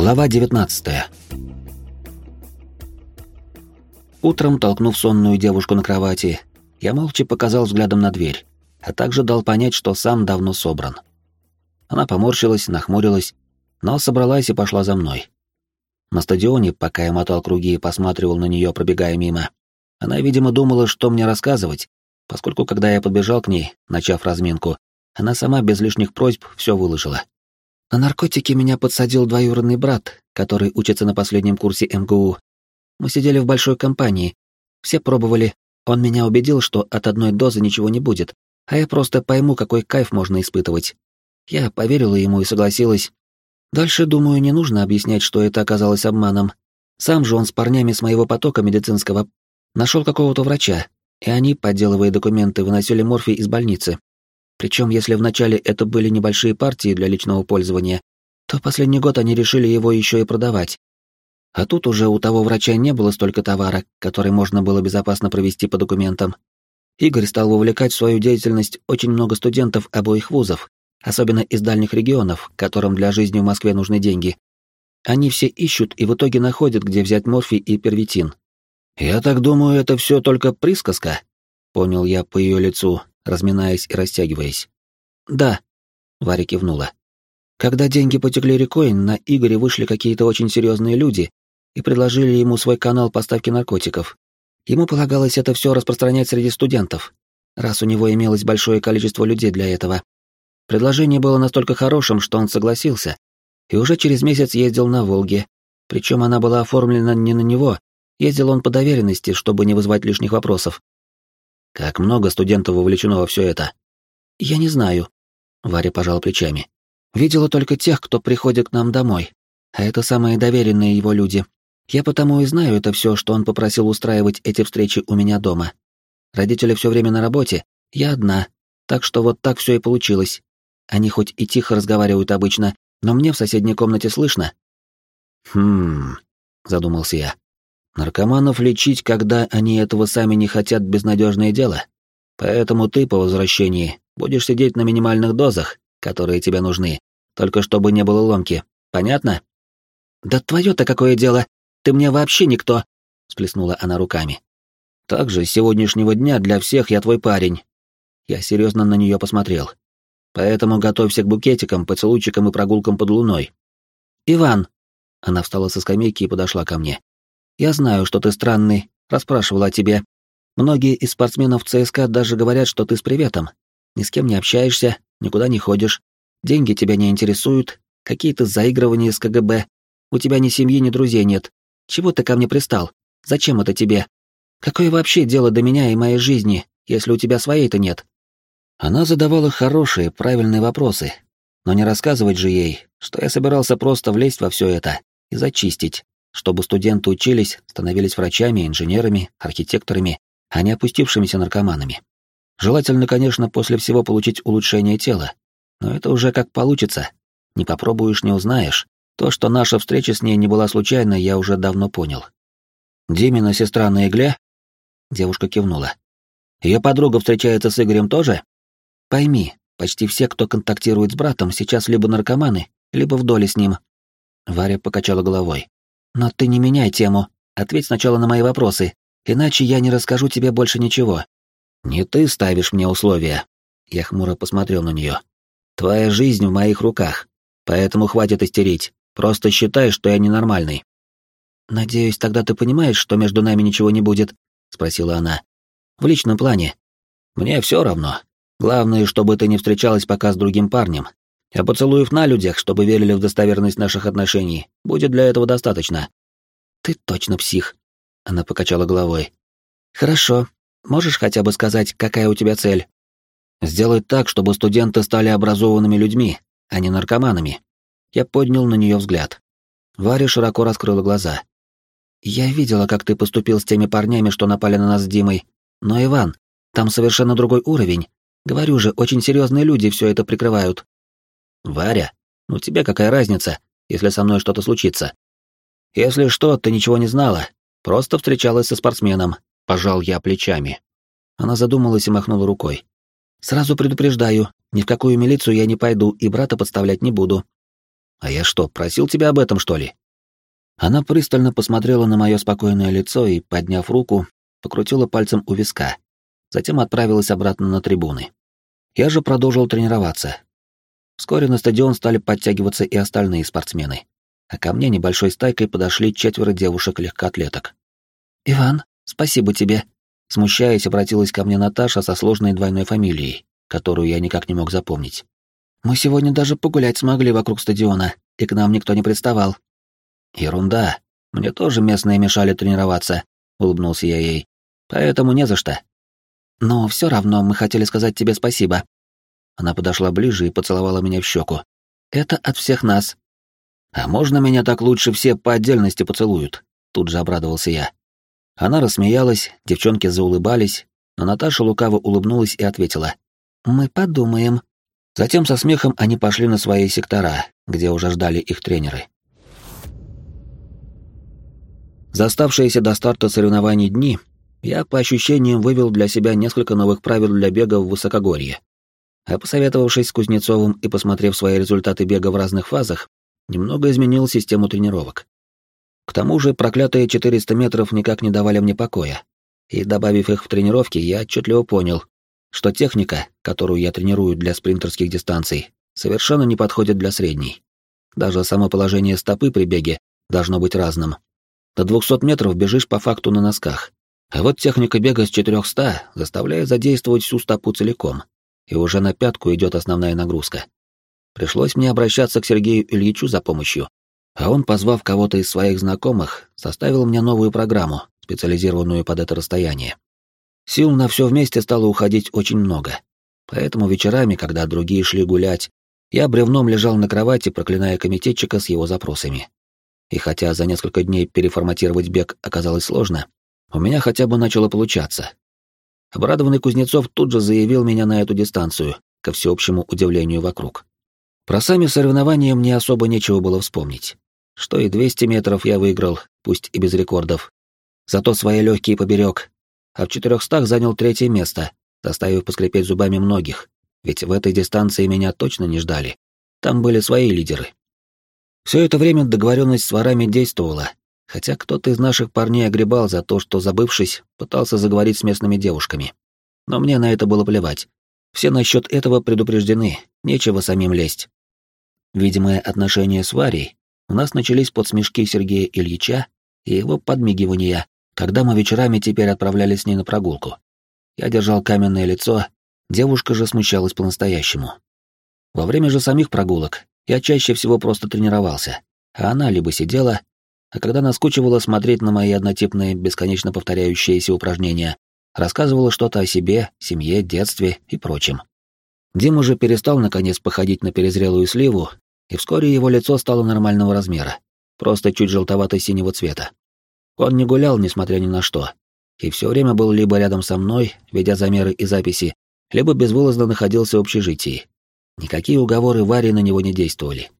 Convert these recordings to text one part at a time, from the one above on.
Глава 19 Утром, толкнув сонную девушку на кровати, я молча показал взглядом на дверь, а также дал понять, что сам давно собран. Она поморщилась, нахмурилась, но собралась и пошла за мной. На стадионе, пока я мотал круги и посматривал на нее, пробегая мимо, она, видимо, думала, что мне рассказывать, поскольку, когда я подбежал к ней, начав разминку, она сама без лишних просьб все выложила. На наркотики меня подсадил двоюродный брат, который учится на последнем курсе МГУ. Мы сидели в большой компании. Все пробовали. Он меня убедил, что от одной дозы ничего не будет, а я просто пойму, какой кайф можно испытывать. Я поверила ему и согласилась. Дальше, думаю, не нужно объяснять, что это оказалось обманом. Сам же он с парнями с моего потока медицинского нашел какого-то врача, и они, подделывая документы, выносили морфий из больницы. Причем, если вначале это были небольшие партии для личного пользования, то последний год они решили его еще и продавать. А тут уже у того врача не было столько товара, который можно было безопасно провести по документам. Игорь стал вовлекать в свою деятельность очень много студентов обоих вузов, особенно из дальних регионов, которым для жизни в Москве нужны деньги. Они все ищут и в итоге находят, где взять морфий и первитин. «Я так думаю, это все только присказка», — понял я по ее лицу, разминаясь и растягиваясь. «Да», — Варя кивнула. «Когда деньги потекли рекой, на Игоря вышли какие-то очень серьезные люди и предложили ему свой канал поставки наркотиков. Ему полагалось это все распространять среди студентов, раз у него имелось большое количество людей для этого. Предложение было настолько хорошим, что он согласился, и уже через месяц ездил на Волге, причем она была оформлена не на него, ездил он по доверенности, чтобы не вызвать лишних вопросов. Как много студентов вовлечено во все это? Я не знаю. Варя пожал плечами. Видела только тех, кто приходит к нам домой. А это самые доверенные его люди. Я потому и знаю это все, что он попросил устраивать эти встречи у меня дома. Родители все время на работе, я одна. Так что вот так все и получилось. Они хоть и тихо разговаривают обычно, но мне в соседней комнате слышно. Хм, задумался я. Наркоманов лечить, когда они этого сами не хотят, безнадежное дело. Поэтому ты по возвращении будешь сидеть на минимальных дозах, которые тебе нужны, только чтобы не было ломки. Понятно? Да твое-то какое дело? Ты мне вообще никто, сплеснула она руками. Также с сегодняшнего дня для всех я твой парень. Я серьезно на нее посмотрел. Поэтому готовься к букетикам, поцелуйчикам и прогулкам под луной. Иван. Она встала со скамейки и подошла ко мне. Я знаю, что ты странный, расспрашивала о тебе. Многие из спортсменов ЦСКА даже говорят, что ты с приветом. Ни с кем не общаешься, никуда не ходишь. Деньги тебя не интересуют, какие-то заигрывания с КГБ. У тебя ни семьи, ни друзей нет. Чего ты ко мне пристал? Зачем это тебе? Какое вообще дело до меня и моей жизни, если у тебя своей-то нет? Она задавала хорошие, правильные вопросы, но не рассказывать же ей, что я собирался просто влезть во все это и зачистить, чтобы студенты учились, становились врачами, инженерами, архитекторами, а не опустившимися наркоманами. Желательно, конечно, после всего получить улучшение тела, но это уже как получится. Не попробуешь, не узнаешь. То, что наша встреча с ней не была случайной, я уже давно понял. Димина сестра на игле? Девушка кивнула. Ее подруга встречается с Игорем тоже? Пойми, почти все, кто контактирует с братом, сейчас либо наркоманы, либо в доле с ним. Варя покачала головой. Но ты не меняй тему. Ответь сначала на мои вопросы, иначе я не расскажу тебе больше ничего. Не ты ставишь мне условия. Я хмуро посмотрел на нее. Твоя жизнь в моих руках, поэтому хватит истерить. Просто считай, что я ненормальный. Надеюсь, тогда ты понимаешь, что между нами ничего не будет, спросила она. В личном плане. Мне все равно. Главное, чтобы ты не встречалась пока с другим парнем, а поцелуев на людях, чтобы верили в достоверность наших отношений, будет для этого достаточно. Ты точно псих. Она покачала головой. Хорошо. Можешь хотя бы сказать, какая у тебя цель? Сделать так, чтобы студенты стали образованными людьми, а не наркоманами. Я поднял на нее взгляд. Варя широко раскрыла глаза. Я видела, как ты поступил с теми парнями, что напали на нас с Димой. Но, Иван, там совершенно другой уровень. Говорю же, очень серьезные люди все это прикрывают. Варя, ну тебе какая разница, если со мной что-то случится? Если что, ты ничего не знала, просто встречалась со спортсменом, пожал я плечами. Она задумалась и махнула рукой. Сразу предупреждаю, ни в какую милицию я не пойду и брата подставлять не буду. А я что, просил тебя об этом, что ли? Она пристально посмотрела на мое спокойное лицо и, подняв руку, покрутила пальцем у виска. Затем отправилась обратно на трибуны. Я же продолжил тренироваться. Вскоре на стадион стали подтягиваться и остальные спортсмены. А ко мне небольшой стайкой подошли четверо девушек-легкоатлеток. «Иван, спасибо тебе», Смущаясь, обратилась ко мне Наташа со сложной двойной фамилией, которую я никак не мог запомнить. «Мы сегодня даже погулять смогли вокруг стадиона, и к нам никто не приставал». «Ерунда. Мне тоже местные мешали тренироваться», — улыбнулся я ей. «Поэтому не за что». «Но все равно мы хотели сказать тебе спасибо». Она подошла ближе и поцеловала меня в щеку. «Это от всех нас». «А можно меня так лучше все по отдельности поцелуют?» Тут же обрадовался я. Она рассмеялась, девчонки заулыбались, но Наташа лукаво улыбнулась и ответила. «Мы подумаем». Затем со смехом они пошли на свои сектора, где уже ждали их тренеры. За оставшиеся до старта соревнований дни я, по ощущениям, вывел для себя несколько новых правил для бега в высокогорье. А посоветовавшись с Кузнецовым и посмотрев свои результаты бега в разных фазах, немного изменил систему тренировок. К тому же проклятые 400 метров никак не давали мне покоя. И добавив их в тренировки, я отчетливо понял, что техника, которую я тренирую для спринтерских дистанций, совершенно не подходит для средней. Даже само положение стопы при беге должно быть разным. До 200 метров бежишь по факту на носках. А вот техника бега с 400 заставляет задействовать всю стопу целиком. И уже на пятку идет основная нагрузка. Пришлось мне обращаться к Сергею Ильичу за помощью, а он, позвав кого-то из своих знакомых, составил мне новую программу, специализированную под это расстояние. Сил на все вместе стало уходить очень много. Поэтому вечерами, когда другие шли гулять, я бревном лежал на кровати, проклиная комитетчика с его запросами. И хотя за несколько дней переформатировать бег оказалось сложно, у меня хотя бы начало получаться. Обрадованный Кузнецов тут же заявил меня на эту дистанцию, ко всеобщему удивлению вокруг. Про сами соревнования мне особо нечего было вспомнить что и 200 метров я выиграл, пусть и без рекордов. Зато свои легкие поберег, а в 400 занял третье место, заставив поскрипеть зубами многих, ведь в этой дистанции меня точно не ждали. Там были свои лидеры. Все это время договоренность с ворами действовала, хотя кто-то из наших парней огребал за то, что, забывшись, пытался заговорить с местными девушками. Но мне на это было плевать. Все насчет этого предупреждены, нечего самим лезть. Видимое отношение с Варей у нас начались подсмешки Сергея Ильича и его подмигивания, когда мы вечерами теперь отправлялись с ней на прогулку. Я держал каменное лицо, девушка же смущалась по-настоящему. Во время же самих прогулок я чаще всего просто тренировался, а она либо сидела, а когда наскучивала смотреть на мои однотипные, бесконечно повторяющиеся упражнения, рассказывала что-то о себе, семье, детстве и прочем. Дима же перестал наконец походить на перезрелую сливу и вскоре его лицо стало нормального размера, просто чуть желтовато-синего цвета. Он не гулял, несмотря ни на что, и все время был либо рядом со мной, ведя замеры и записи, либо безвылазно находился в общежитии. Никакие уговоры Вари на него не действовали.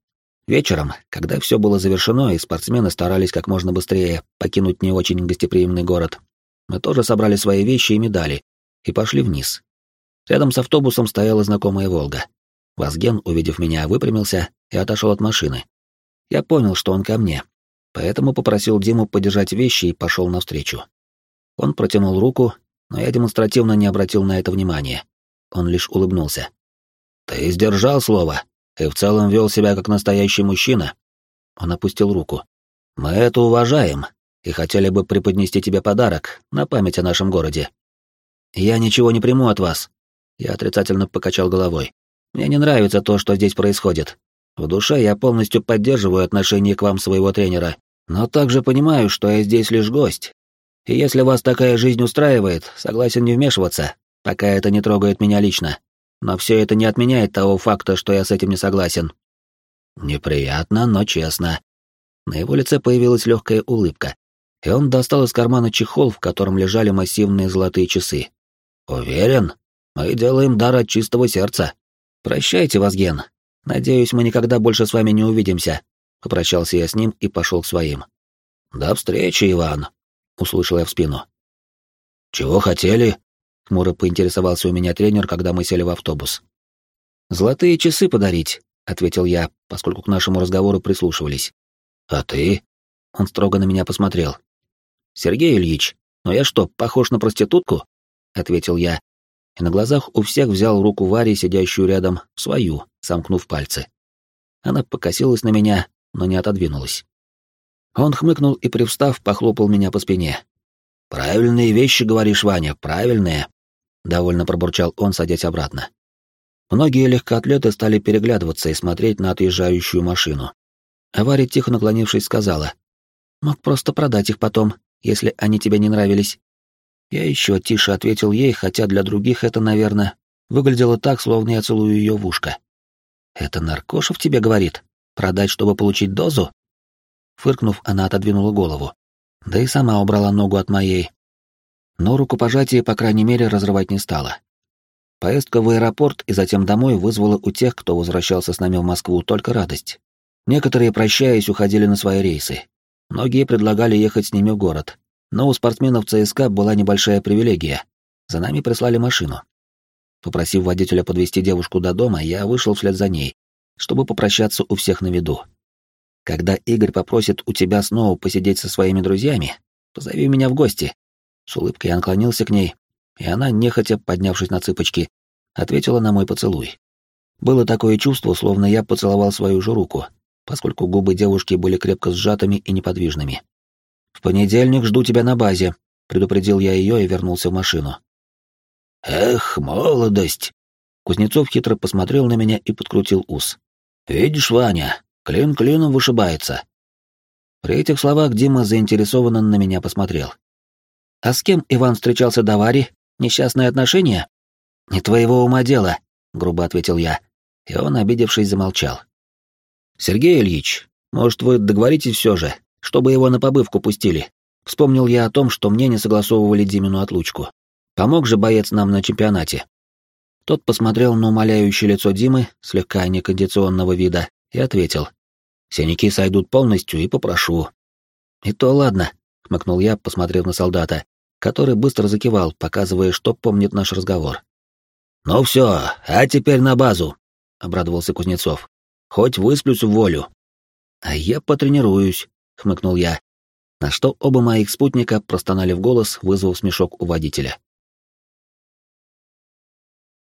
Вечером, когда все было завершено и спортсмены старались как можно быстрее покинуть не очень гостеприимный город, мы тоже собрали свои вещи и медали и пошли вниз. Рядом с автобусом стояла знакомая «Волга». Вазген, увидев меня, выпрямился и отошел от машины. Я понял, что он ко мне, поэтому попросил Диму подержать вещи и пошел навстречу. Он протянул руку, но я демонстративно не обратил на это внимания. Он лишь улыбнулся. «Ты сдержал слово и в целом вел себя как настоящий мужчина». Он опустил руку. «Мы это уважаем и хотели бы преподнести тебе подарок на память о нашем городе». «Я ничего не приму от вас». Я отрицательно покачал головой. Мне не нравится то, что здесь происходит. В душе я полностью поддерживаю отношение к вам своего тренера, но также понимаю, что я здесь лишь гость. И если вас такая жизнь устраивает, согласен не вмешиваться, пока это не трогает меня лично. Но все это не отменяет того факта, что я с этим не согласен. Неприятно, но честно. На его лице появилась легкая улыбка, и он достал из кармана чехол, в котором лежали массивные золотые часы. «Уверен, мы делаем дар от чистого сердца». «Прощайте, Вазген. Надеюсь, мы никогда больше с вами не увидимся». Попрощался я с ним и пошел к своим. «До встречи, Иван», — услышал я в спину. «Чего хотели?» — хмуро поинтересовался у меня тренер, когда мы сели в автобус. «Золотые часы подарить, ответил я, поскольку к нашему разговору прислушивались. А ты? Он строго на меня посмотрел. Сергей Ильич, но я что, похож на проститутку? ответил я, и на глазах у всех взял руку Вари, сидящую рядом, свою, сомкнув пальцы. Она покосилась на меня, но не отодвинулась. Он хмыкнул и, привстав, похлопал меня по спине. «Правильные вещи, говоришь, Ваня, правильные», — довольно пробурчал он, садясь обратно. Многие легкоатлеты стали переглядываться и смотреть на отъезжающую машину. А Варя, тихо наклонившись, сказала, «Мог просто продать их потом, если они тебе не нравились». Я еще тише ответил ей, хотя для других это, наверное, выглядело так, словно я целую ее в ушко. «Это Наркошев тебе говорит? Продать, чтобы получить дозу?» Фыркнув, она отодвинула голову. Да и сама убрала ногу от моей. Но рукопожатие, по крайней мере, разрывать не стала. Поездка в аэропорт и затем домой вызвала у тех, кто возвращался с нами в Москву, только радость. Некоторые, прощаясь, уходили на свои рейсы. Многие предлагали ехать с ними в город. Но у спортсменов ЦСКА была небольшая привилегия. За нами прислали машину. Попросив водителя подвести девушку до дома, я вышел вслед за ней, чтобы попрощаться у всех на виду. Когда Игорь попросит у тебя снова посидеть со своими друзьями, позови меня в гости. С улыбкой я наклонился к ней, и она, нехотя поднявшись на цыпочки, ответила на мой поцелуй. Было такое чувство, словно я поцеловал свою же руку, поскольку губы девушки были крепко сжатыми и неподвижными. «В понедельник жду тебя на базе», — предупредил я ее и вернулся в машину. «Эх, молодость!» Кузнецов хитро посмотрел на меня и подкрутил ус. «Видишь, Ваня, клин клином вышибается». При этих словах Дима заинтересованно на меня посмотрел. «А с кем Иван встречался до Вари? Несчастные отношения?» «Не твоего ума дело», — грубо ответил я, и он, обидевшись, замолчал. «Сергей Ильич, может, вы договоритесь все же, чтобы его на побывку пустили?» Вспомнил я о том, что мне не согласовывали Димину отлучку. Помог же боец нам на чемпионате. Тот посмотрел на умоляющее лицо Димы, слегка некондиционного вида, и ответил. «Синяки сойдут полностью и попрошу». «И то ладно», — хмыкнул я, посмотрев на солдата, который быстро закивал, показывая, что помнит наш разговор. «Ну все, а теперь на базу», — обрадовался Кузнецов. «Хоть высплюсь в волю». «А я потренируюсь», — хмыкнул я, на что оба моих спутника простонали в голос, вызвав смешок у водителя.